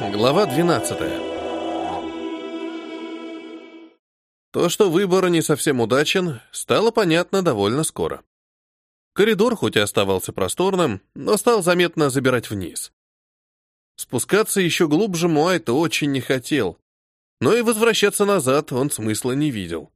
Глава 12. То, что выбор не совсем удачен, стало понятно довольно скоро. Коридор хоть и оставался просторным, но стал заметно забирать вниз. Спускаться еще глубже Муайта очень не хотел, но и возвращаться назад он смысла не видел.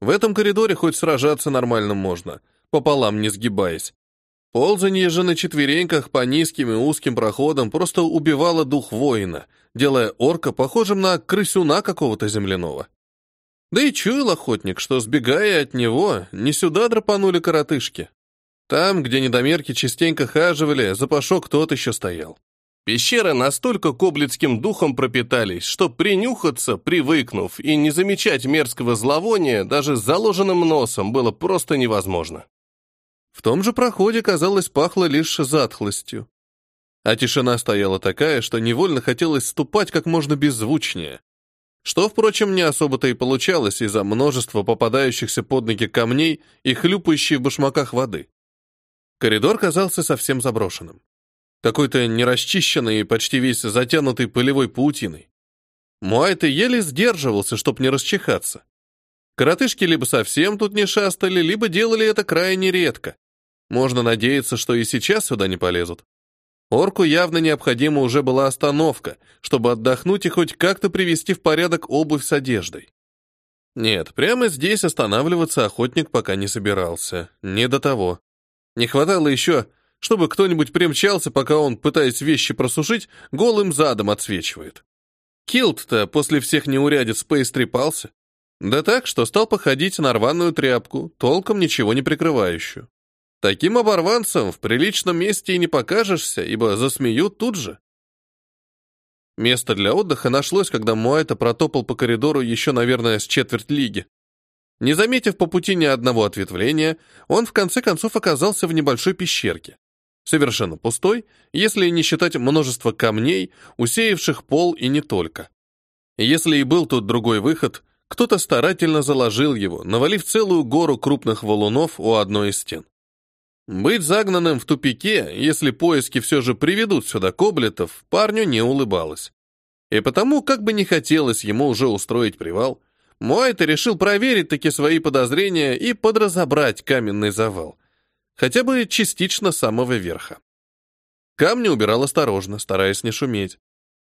В этом коридоре хоть сражаться нормально можно, пополам не сгибаясь. Ползанье же на четвереньках по низким и узким проходам просто убивало дух воина, делая орка похожим на крысюна какого-то земляного. Да и чуял охотник, что, сбегая от него, не сюда драпанули коротышки. Там, где недомерки частенько хаживали, запашок тот еще стоял. Пещеры настолько коблицким духом пропитались, что принюхаться, привыкнув, и не замечать мерзкого зловония даже с заложенным носом было просто невозможно. В том же проходе, казалось, пахло лишь затхлостью. А тишина стояла такая, что невольно хотелось ступать как можно беззвучнее. Что, впрочем, не особо-то и получалось из-за множества попадающихся под ноги камней и хлюпающей в башмаках воды. Коридор казался совсем заброшенным. Какой-то нерасчищенный и почти весь затянутый пылевой паутиной. Муайта еле сдерживался, чтоб не расчихаться. Коротышки либо совсем тут не шастали, либо делали это крайне редко. Можно надеяться, что и сейчас сюда не полезут. Орку явно необходима уже была остановка, чтобы отдохнуть и хоть как-то привести в порядок обувь с одеждой. Нет, прямо здесь останавливаться охотник пока не собирался. Не до того. Не хватало еще, чтобы кто-нибудь примчался, пока он, пытаясь вещи просушить, голым задом отсвечивает. Килт-то после всех неурядиц поистрепался. Да так, что стал походить на рваную тряпку, толком ничего не прикрывающую. Таким оборванцем в приличном месте и не покажешься, ибо засмеют тут же. Место для отдыха нашлось, когда Муайта протопал по коридору еще, наверное, с четверть лиги. Не заметив по пути ни одного ответвления, он в конце концов оказался в небольшой пещерке. Совершенно пустой, если не считать множество камней, усеявших пол и не только. Если и был тут другой выход, кто-то старательно заложил его, навалив целую гору крупных валунов у одной из стен. Быть загнанным в тупике, если поиски все же приведут сюда коблетов, парню не улыбалось. И потому, как бы не хотелось ему уже устроить привал, Муайта решил проверить таки свои подозрения и подразобрать каменный завал. Хотя бы частично самого верха. Камни убирал осторожно, стараясь не шуметь.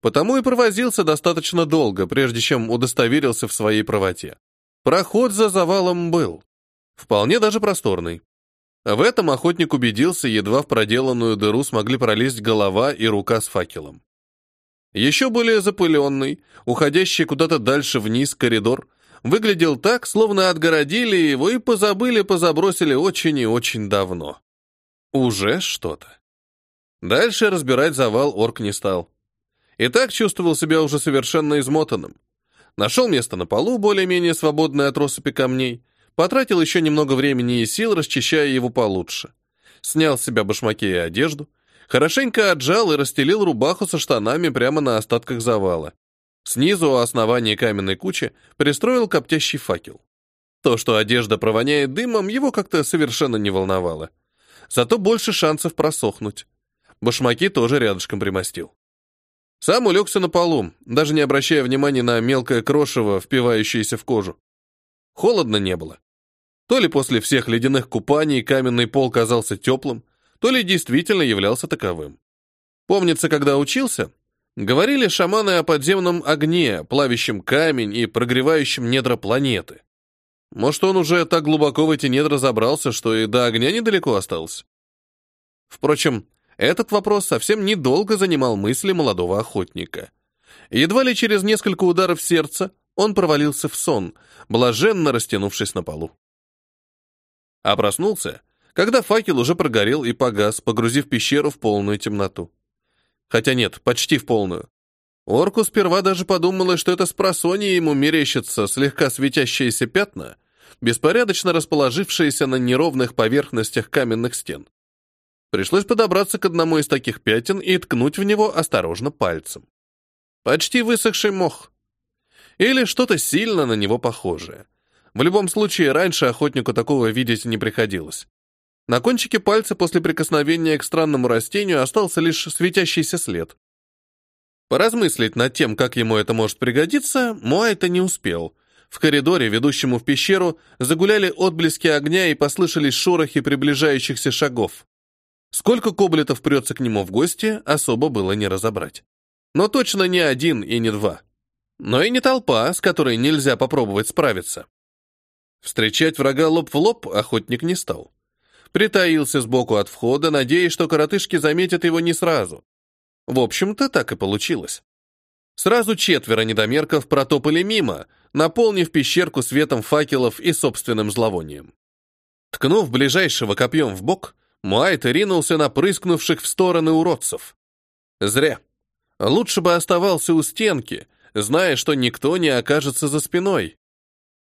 Потому и провозился достаточно долго, прежде чем удостоверился в своей правоте. Проход за завалом был. Вполне даже просторный. В этом охотник убедился, едва в проделанную дыру смогли пролезть голова и рука с факелом. Еще более запыленный, уходящий куда-то дальше вниз коридор, выглядел так, словно отгородили его и позабыли-позабросили очень и очень давно. Уже что-то. Дальше разбирать завал орк не стал. И так чувствовал себя уже совершенно измотанным. Нашел место на полу, более-менее свободное от россыпи камней, потратил еще немного времени и сил, расчищая его получше. Снял с себя башмаки и одежду, хорошенько отжал и расстелил рубаху со штанами прямо на остатках завала. Снизу у основания каменной кучи пристроил коптящий факел. То, что одежда провоняет дымом, его как-то совершенно не волновало. Зато больше шансов просохнуть. Башмаки тоже рядышком примостил. Сам улегся на полу, даже не обращая внимания на мелкое крошево, впивающееся в кожу. Холодно не было. То ли после всех ледяных купаний каменный пол казался теплым, то ли действительно являлся таковым. Помнится, когда учился, говорили шаманы о подземном огне, плавящем камень и прогревающем недра планеты. Может, он уже так глубоко в эти недра забрался, что и до огня недалеко остался? Впрочем, этот вопрос совсем недолго занимал мысли молодого охотника. Едва ли через несколько ударов сердца он провалился в сон, блаженно растянувшись на полу. А проснулся, когда факел уже прогорел и погас, погрузив пещеру в полную темноту. Хотя нет, почти в полную. Орку сперва даже подумала, что это с просонья ему мерещатся слегка светящиеся пятна, беспорядочно расположившиеся на неровных поверхностях каменных стен. Пришлось подобраться к одному из таких пятен и ткнуть в него осторожно пальцем. Почти высохший мох. Или что-то сильно на него похожее. В любом случае, раньше охотнику такого видеть не приходилось. На кончике пальца после прикосновения к странному растению остался лишь светящийся след. Поразмыслить над тем, как ему это может пригодиться, Муайта не успел. В коридоре, ведущему в пещеру, загуляли отблески огня и послышались шорохи приближающихся шагов. Сколько коблетов прется к нему в гости, особо было не разобрать. Но точно не один и не два. Но и не толпа, с которой нельзя попробовать справиться. Встречать врага лоб в лоб охотник не стал. Притаился сбоку от входа, надеясь, что коротышки заметят его не сразу. В общем-то, так и получилось. Сразу четверо недомерков протопали мимо, наполнив пещерку светом факелов и собственным зловонием. Ткнув ближайшего копьем в бок, Муайт ринулся на прыскнувших в стороны уродцев. Зря. Лучше бы оставался у стенки, зная, что никто не окажется за спиной.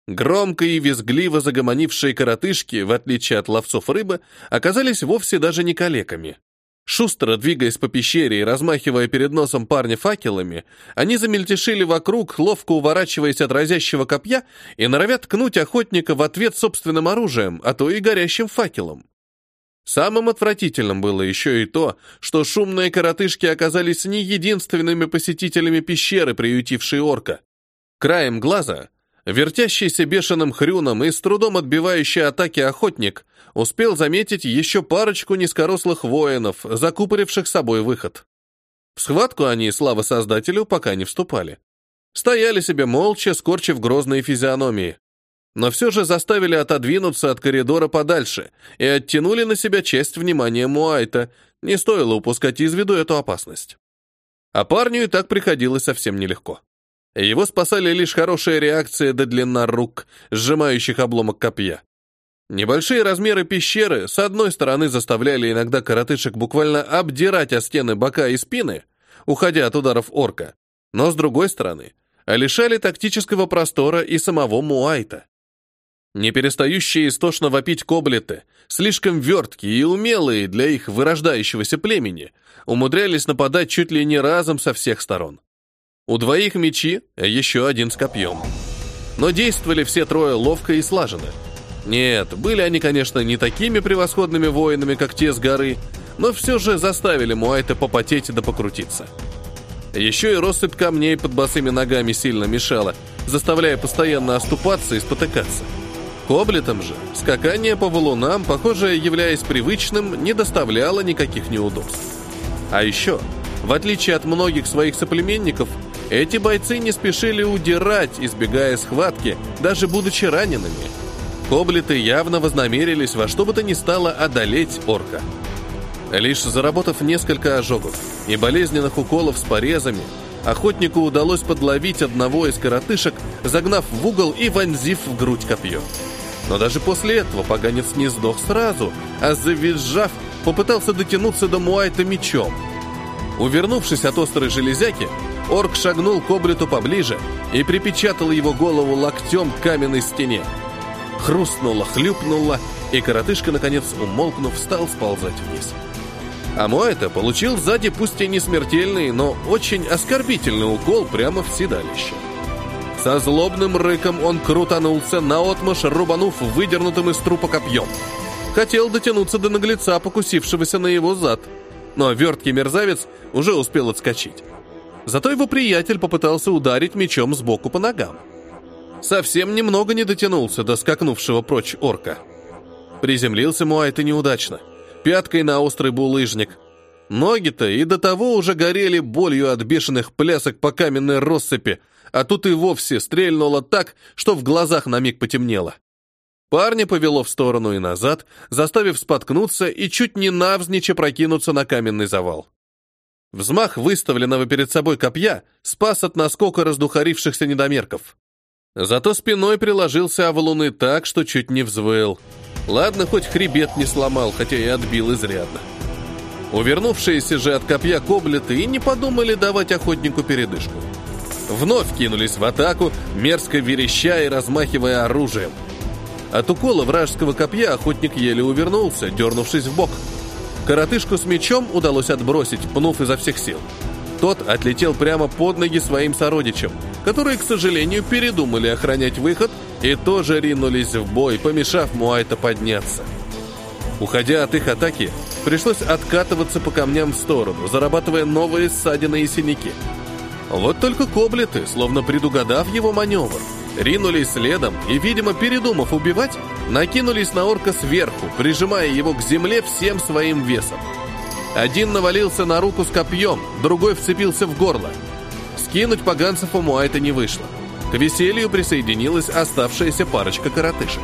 Громко и визгливо загомонившие коротышки, в отличие от ловцов рыбы, оказались вовсе даже не калеками. Шустро двигаясь по пещере и размахивая перед носом парня факелами, они замельтешили вокруг, ловко уворачиваясь от разящего копья и норовят ткнуть охотника в ответ собственным оружием, а то и горящим факелом. Самым отвратительным было еще и то, что шумные коротышки оказались не единственными посетителями пещеры, приютившей орка. Краем глаза Вертящийся бешеным хрюном и с трудом отбивающий атаки охотник успел заметить еще парочку низкорослых воинов, закупоривших собой выход. В схватку они, слава создателю, пока не вступали. Стояли себе молча, скорчив грозные физиономии. Но все же заставили отодвинуться от коридора подальше и оттянули на себя часть внимания Муайта, не стоило упускать из виду эту опасность. А парню и так приходилось совсем нелегко. Его спасали лишь хорошая реакция до длина рук, сжимающих обломок копья. Небольшие размеры пещеры с одной стороны заставляли иногда коротышек буквально обдирать о стены бока и спины, уходя от ударов орка, но с другой стороны лишали тактического простора и самого Муайта. Не перестающие истошно вопить коблеты, слишком верткие и умелые для их вырождающегося племени, умудрялись нападать чуть ли не разом со всех сторон. У двоих мечи, а еще один с копьем. Но действовали все трое ловко и слаженно. Нет, были они, конечно, не такими превосходными воинами, как те с горы, но все же заставили Муайта попотеть да покрутиться. Еще и россыпь камней под босыми ногами сильно мешала, заставляя постоянно оступаться и спотыкаться. Коблетам же скакание по валунам, похоже, являясь привычным, не доставляло никаких неудобств. А еще, в отличие от многих своих соплеменников, эти бойцы не спешили удирать, избегая схватки, даже будучи ранеными. Коблеты явно вознамерились во что бы то ни стало одолеть орка. Лишь заработав несколько ожогов и болезненных уколов с порезами, охотнику удалось подловить одного из коротышек, загнав в угол и вонзив в грудь копье. Но даже после этого поганец не сдох сразу, а завизжав, попытался дотянуться до Муайта мечом. Увернувшись от острой железяки, Орк шагнул к облиту поближе и припечатал его голову локтем к каменной стене. Хрустнуло, хлюпнуло, и коротышка, наконец, умолкнув, стал сползать вниз. А Моэта получил сзади пусть и не смертельный, но очень оскорбительный укол прямо в седалище. Со злобным рыком он крутанулся, наотмашь рубанув выдернутым из трупа копьем. Хотел дотянуться до наглеца, покусившегося на его зад, но верткий мерзавец уже успел отскочить. Зато его приятель попытался ударить мечом сбоку по ногам. Совсем немного не дотянулся до скакнувшего прочь орка. Приземлился Муайта неудачно, пяткой на острый булыжник. Ноги-то и до того уже горели болью от бешеных плясок по каменной россыпи, а тут и вовсе стрельнуло так, что в глазах на миг потемнело. Парня повело в сторону и назад, заставив споткнуться и чуть не навзничь прокинуться на каменный завал. Взмах выставленного перед собой копья спас от наскока раздухарившихся недомерков. Зато спиной приложился о валуны так, что чуть не взвыл. Ладно, хоть хребет не сломал, хотя и отбил изрядно. Увернувшиеся же от копья коблеты и не подумали давать охотнику передышку. Вновь кинулись в атаку, мерзко вереща и размахивая оружием. От укола вражеского копья охотник еле увернулся, дернувшись в бок. Коротышку с мечом удалось отбросить, пнув изо всех сил. Тот отлетел прямо под ноги своим сородичам, которые, к сожалению, передумали охранять выход и тоже ринулись в бой, помешав Муайта подняться. Уходя от их атаки, пришлось откатываться по камням в сторону, зарабатывая новые ссадины и синяки. Вот только коблеты, словно предугадав его маневр, ринулись следом и, видимо, передумав убивать, накинулись на орка сверху, прижимая его к земле всем своим весом. Один навалился на руку с копьем, другой вцепился в горло. Скинуть поганцев у Муайта не вышло. К веселью присоединилась оставшаяся парочка коротышек.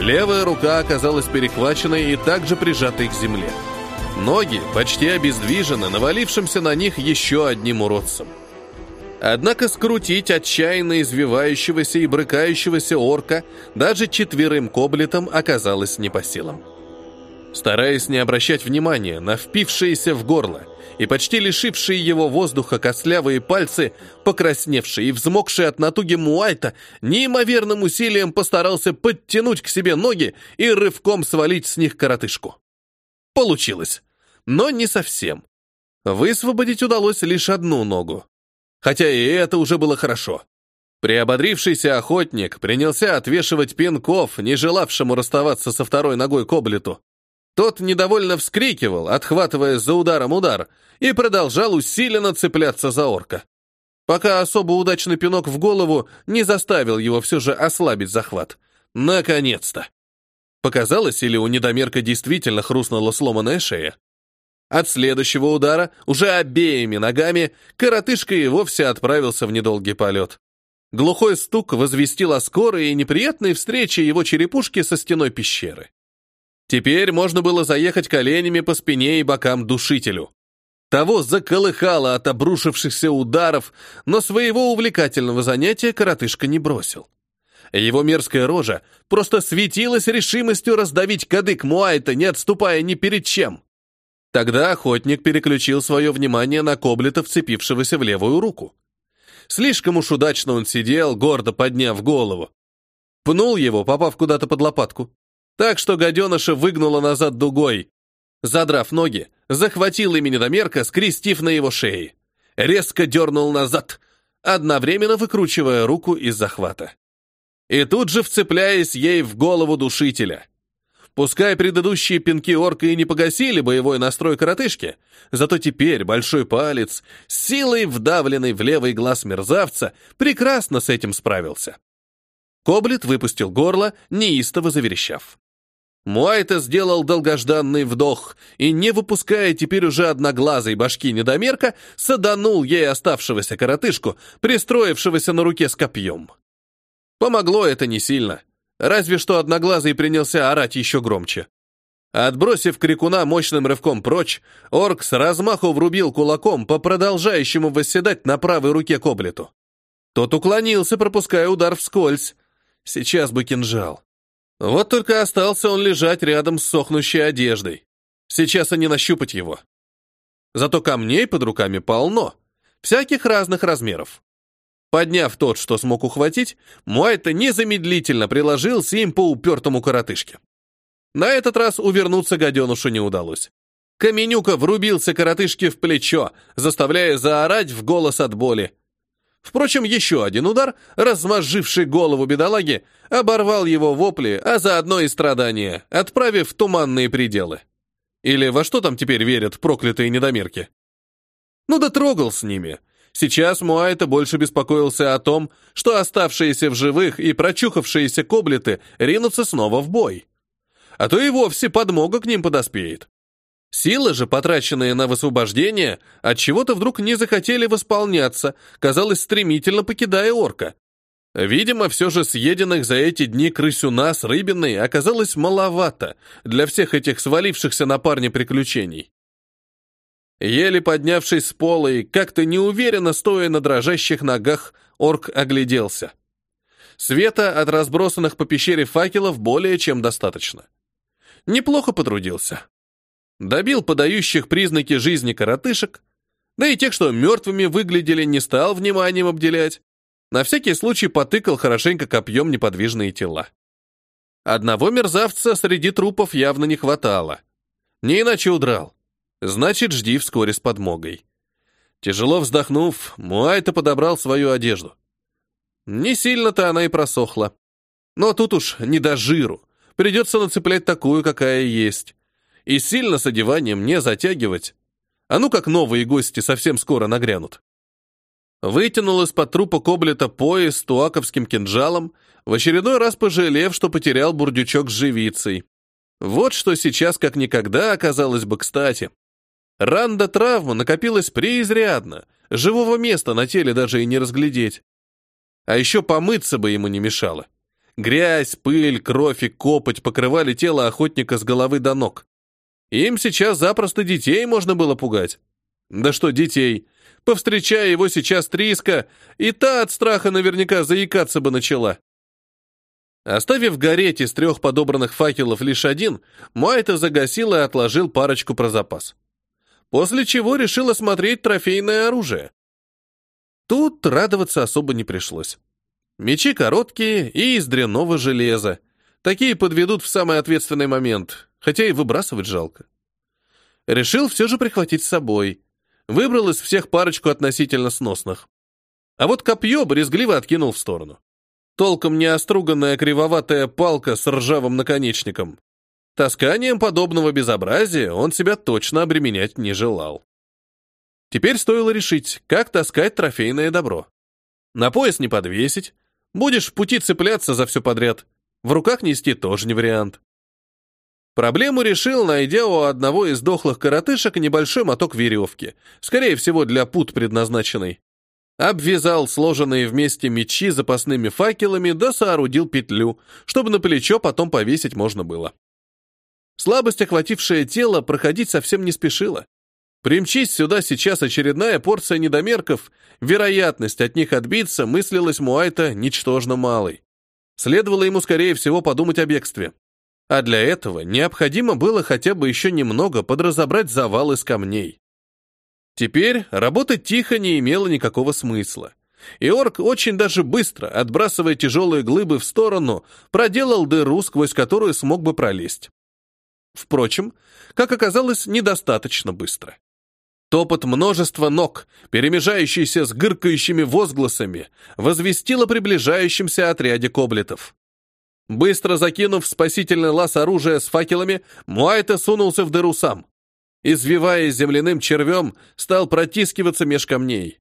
Левая рука оказалась перехваченной и также прижатой к земле. Ноги почти обездвижены, навалившимся на них еще одним уродцем. Однако скрутить отчаянно извивающегося и брыкающегося орка даже четверым коблетам оказалось не по силам. Стараясь не обращать внимания на впившиеся в горло и почти лишившие его воздуха костлявые пальцы, покрасневшие и взмокшие от натуги Муайта, неимоверным усилием постарался подтянуть к себе ноги и рывком свалить с них коротышку. Получилось, но не совсем. Высвободить удалось лишь одну ногу. Хотя и это уже было хорошо. Приободрившийся охотник принялся отвешивать пинков, не желавшему расставаться со второй ногой коблету. Тот недовольно вскрикивал, отхватывая за ударом удар, и продолжал усиленно цепляться за орка. Пока особо удачный пинок в голову не заставил его все же ослабить захват. Наконец-то! Показалось, или у недомерка действительно хрустнула сломанная шея? От следующего удара, уже обеими ногами, коротышка и вовсе отправился в недолгий полет. Глухой стук возвестил о скорой и неприятной встрече его черепушки со стеной пещеры. Теперь можно было заехать коленями по спине и бокам душителю. Того заколыхало от обрушившихся ударов, но своего увлекательного занятия коротышка не бросил. Его мерзкая рожа просто светилась решимостью раздавить кадык Муайта, не отступая ни перед чем. Тогда охотник переключил свое внимание на коблета, вцепившегося в левую руку. Слишком уж удачно он сидел, гордо подняв голову. Пнул его, попав куда-то под лопатку так что гаденыша выгнула назад дугой. Задрав ноги, захватил ими недомерка, скрестив на его шее. Резко дернул назад, одновременно выкручивая руку из захвата. И тут же вцепляясь ей в голову душителя. Пускай предыдущие пинки орка и не погасили боевой настрой коротышки, зато теперь большой палец, силой вдавленный в левый глаз мерзавца, прекрасно с этим справился. Коблет выпустил горло, неистово заверещав. Муайта сделал долгожданный вдох и, не выпуская теперь уже одноглазой башки недомерка, саданул ей оставшегося коротышку, пристроившегося на руке с копьем. Помогло это не сильно, разве что одноглазый принялся орать еще громче. Отбросив крикуна мощным рывком прочь, орк с размаху врубил кулаком по продолжающему восседать на правой руке коблету. Тот уклонился, пропуская удар вскользь. Сейчас бы кинжал. Вот только остался он лежать рядом с сохнущей одеждой. Сейчас и не нащупать его. Зато камней под руками полно, всяких разных размеров. Подняв тот, что смог ухватить, Муайта незамедлительно приложился им по упертому коротышке. На этот раз увернуться гаденушу не удалось. Каменюка врубился коротышке в плечо, заставляя заорать в голос от боли. Впрочем, еще один удар, размозживший голову бедолаги, оборвал его вопли, а заодно и страдания, отправив в туманные пределы. Или во что там теперь верят проклятые недомерки? Ну да трогал с ними. Сейчас Муайта больше беспокоился о том, что оставшиеся в живых и прочухавшиеся коблеты ринутся снова в бой. А то и вовсе подмога к ним подоспеет. Силы же, потраченные на высвобождение, от чего-то вдруг не захотели восполняться, казалось, стремительно покидая орка. Видимо, все же съеденных за эти дни крысюна с рыбиной оказалось маловато для всех этих свалившихся на парня приключений. Еле поднявшись с пола и как-то неуверенно стоя на дрожащих ногах, орк огляделся. Света от разбросанных по пещере факелов более чем достаточно. Неплохо потрудился добил подающих признаки жизни коротышек, да и тех, что мертвыми выглядели, не стал вниманием обделять. На всякий случай потыкал хорошенько копьем неподвижные тела. Одного мерзавца среди трупов явно не хватало. Не иначе удрал. Значит, жди вскоре с подмогой. Тяжело вздохнув, Муайта подобрал свою одежду. Не сильно-то она и просохла. Но тут уж не до жиру. Придется нацеплять такую, какая есть и сильно с одеванием не затягивать. А ну как новые гости совсем скоро нагрянут. Вытянул из-под трупа коблета пояс с туаковским кинжалом, в очередной раз пожалев, что потерял бурдючок с живицей. Вот что сейчас как никогда оказалось бы кстати. Ран до травмы накопилась преизрядно, живого места на теле даже и не разглядеть. А еще помыться бы ему не мешало. Грязь, пыль, кровь и копоть покрывали тело охотника с головы до ног. Им сейчас запросто детей можно было пугать. Да что детей? Повстречая его сейчас Триска, и та от страха наверняка заикаться бы начала. Оставив гореть из трех подобранных факелов лишь один, Майта загасил и отложил парочку про запас. После чего решил осмотреть трофейное оружие. Тут радоваться особо не пришлось. Мечи короткие и из дрянного железа. Такие подведут в самый ответственный момент, хотя и выбрасывать жалко. Решил все же прихватить с собой. Выбрал из всех парочку относительно сносных. А вот копье брезгливо откинул в сторону. Толком не оструганная кривоватая палка с ржавым наконечником. Тасканием подобного безобразия он себя точно обременять не желал. Теперь стоило решить, как таскать трофейное добро. На пояс не подвесить, будешь в пути цепляться за все подряд. В руках нести тоже не вариант. Проблему решил, найдя у одного из дохлых коротышек небольшой моток веревки, скорее всего, для пут предназначенный. Обвязал сложенные вместе мечи запасными факелами, да соорудил петлю, чтобы на плечо потом повесить можно было. Слабость, охватившая тело, проходить совсем не спешила. Примчись сюда сейчас очередная порция недомерков, вероятность от них отбиться мыслилась Муайта ничтожно малой. Следовало ему, скорее всего, подумать о бегстве. А для этого необходимо было хотя бы еще немного подразобрать завал из камней. Теперь работать тихо не имело никакого смысла. И орк очень даже быстро, отбрасывая тяжелые глыбы в сторону, проделал дыру, сквозь которую смог бы пролезть. Впрочем, как оказалось, недостаточно быстро. Топот множества ног, перемежающийся с гыркающими возгласами, возвестил о приближающемся отряде коблетов. Быстро закинув спасительный лаз оружия с факелами, Муайта сунулся в дыру сам. Извиваясь земляным червем, стал протискиваться меж камней.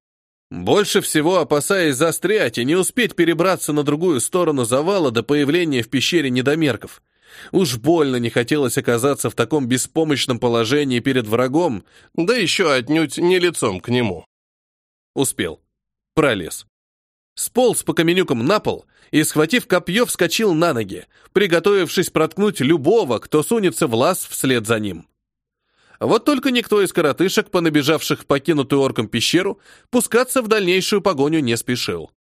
Больше всего опасаясь застрять и не успеть перебраться на другую сторону завала до появления в пещере недомерков — Уж больно не хотелось оказаться в таком беспомощном положении перед врагом, да еще отнюдь не лицом к нему. Успел. Пролез. Сполз по каменюкам на пол и, схватив копье, вскочил на ноги, приготовившись проткнуть любого, кто сунется в лаз вслед за ним. Вот только никто из коротышек, понабежавших в покинутую орком пещеру, пускаться в дальнейшую погоню не спешил.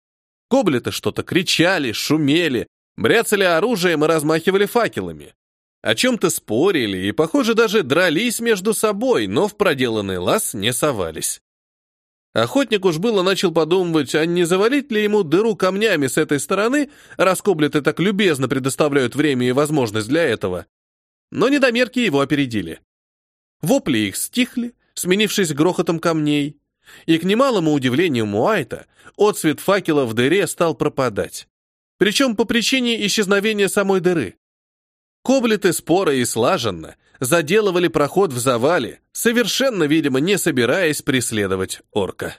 Коблеты что-то кричали, шумели, бряцали оружием и размахивали факелами. О чем-то спорили и, похоже, даже дрались между собой, но в проделанный лаз не совались. Охотник уж было начал подумывать, а не завалить ли ему дыру камнями с этой стороны, раз коблеты так любезно предоставляют время и возможность для этого. Но недомерки его опередили. Вопли их стихли, сменившись грохотом камней, и, к немалому удивлению Муайта, отцвет факела в дыре стал пропадать причем по причине исчезновения самой дыры. Коблеты споро и слаженно заделывали проход в завале, совершенно, видимо, не собираясь преследовать орка.